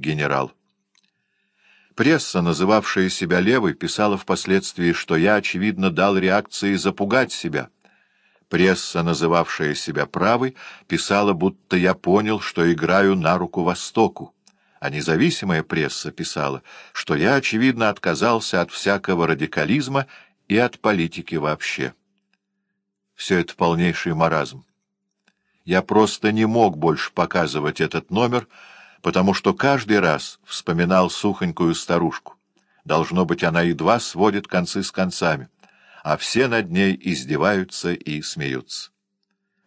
генерал. Пресса, называвшая себя левой, писала впоследствии, что я, очевидно, дал реакции запугать себя. Пресса, называвшая себя правой, писала, будто я понял, что играю на руку Востоку. А независимая пресса писала, что я, очевидно, отказался от всякого радикализма и от политики вообще. Все это полнейший маразм. Я просто не мог больше показывать этот номер, потому что каждый раз вспоминал сухонькую старушку. Должно быть, она едва сводит концы с концами, а все над ней издеваются и смеются.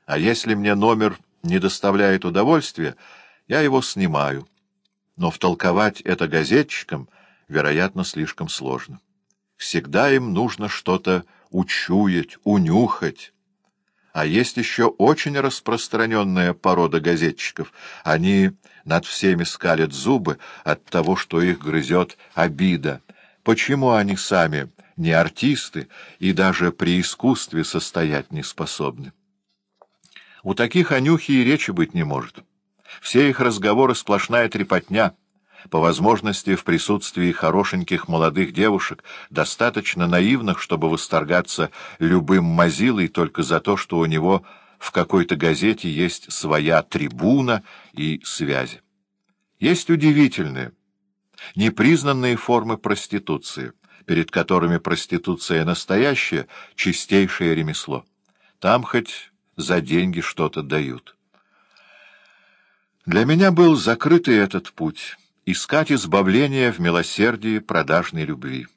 А если мне номер не доставляет удовольствия, я его снимаю. Но втолковать это газетчикам, вероятно, слишком сложно. Всегда им нужно что-то учуять, унюхать. А есть еще очень распространенная порода газетчиков. Они над всеми скалят зубы от того, что их грызет обида. Почему они сами не артисты и даже при искусстве состоять не способны? У таких онюхи и речи быть не может. Все их разговоры сплошная трепотня — по возможности в присутствии хорошеньких молодых девушек, достаточно наивных, чтобы восторгаться любым мазилой только за то, что у него в какой-то газете есть своя трибуна и связи. Есть удивительные, непризнанные формы проституции, перед которыми проституция настоящая, чистейшее ремесло. Там хоть за деньги что-то дают. Для меня был закрытый этот путь искать избавление в милосердии продажной любви.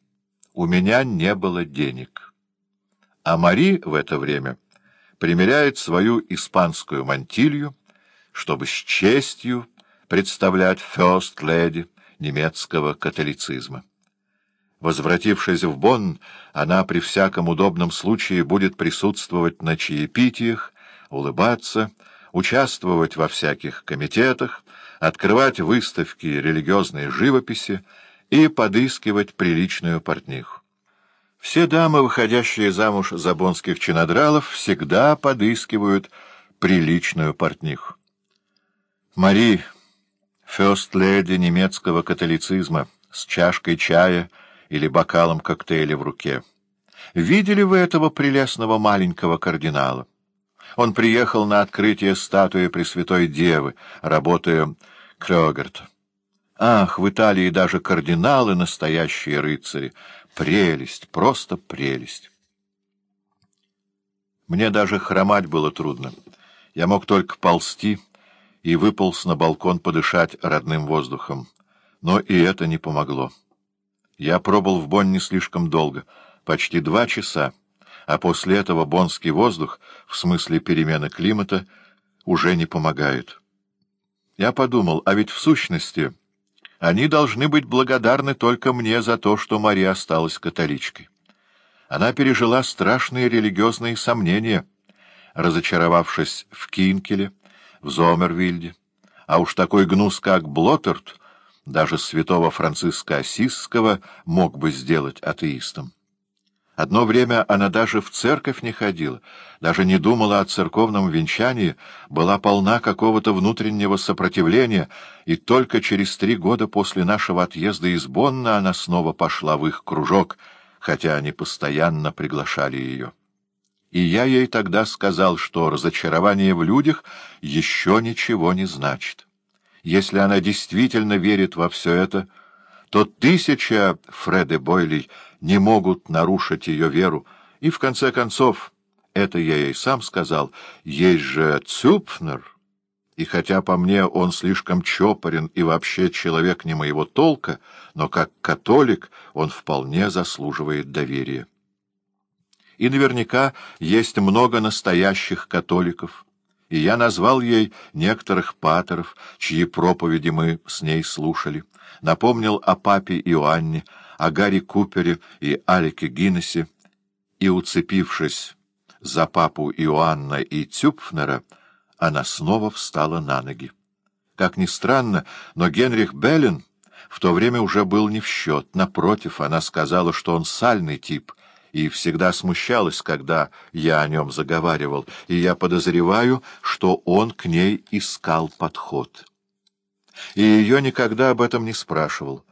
У меня не было денег. А Мари в это время примеряет свою испанскую мантилью, чтобы с честью представлять «first lady» немецкого католицизма. Возвратившись в Бонн, она при всяком удобном случае будет присутствовать на чаепитиях, улыбаться, участвовать во всяких комитетах, открывать выставки религиозной живописи и подыскивать приличную портниху. Все дамы, выходящие замуж за бонских чинодралов, всегда подыскивают приличную портниху. Мари, фёст-леди немецкого католицизма, с чашкой чая или бокалом коктейля в руке. Видели вы этого прелестного маленького кардинала? Он приехал на открытие статуи Пресвятой Девы, работая Крёгерт. Ах, в Италии даже кардиналы — настоящие рыцари. Прелесть, просто прелесть. Мне даже хромать было трудно. Я мог только ползти и выполз на балкон подышать родным воздухом. Но и это не помогло. Я пробыл в Бонне слишком долго, почти два часа а после этого бонский воздух, в смысле перемены климата, уже не помогает. Я подумал, а ведь в сущности они должны быть благодарны только мне за то, что Мария осталась католичкой. Она пережила страшные религиозные сомнения, разочаровавшись в Кинкеле, в Зомервильде, а уж такой гнус, как Блоттерт, даже святого Франциска Осисского мог бы сделать атеистом. Одно время она даже в церковь не ходила, даже не думала о церковном венчании, была полна какого-то внутреннего сопротивления, и только через три года после нашего отъезда из Бонна она снова пошла в их кружок, хотя они постоянно приглашали ее. И я ей тогда сказал, что разочарование в людях еще ничего не значит. Если она действительно верит во все это, то тысяча Фреде Бойлей — не могут нарушить ее веру, и, в конце концов, это я ей сам сказал, есть же Цюпфнер, и хотя по мне он слишком чопорен и вообще человек не моего толка, но как католик он вполне заслуживает доверия. И наверняка есть много настоящих католиков, и я назвал ей некоторых патеров, чьи проповеди мы с ней слушали, напомнил о папе Иоанне, о Гарри Купере и Алике Гиннесе, и, уцепившись за папу Иоанна и Тюпфнера, она снова встала на ноги. Как ни странно, но Генрих Беллин в то время уже был не в счет. Напротив, она сказала, что он сальный тип, и всегда смущалась, когда я о нем заговаривал, и я подозреваю, что он к ней искал подход. и ее никогда об этом не спрашивал.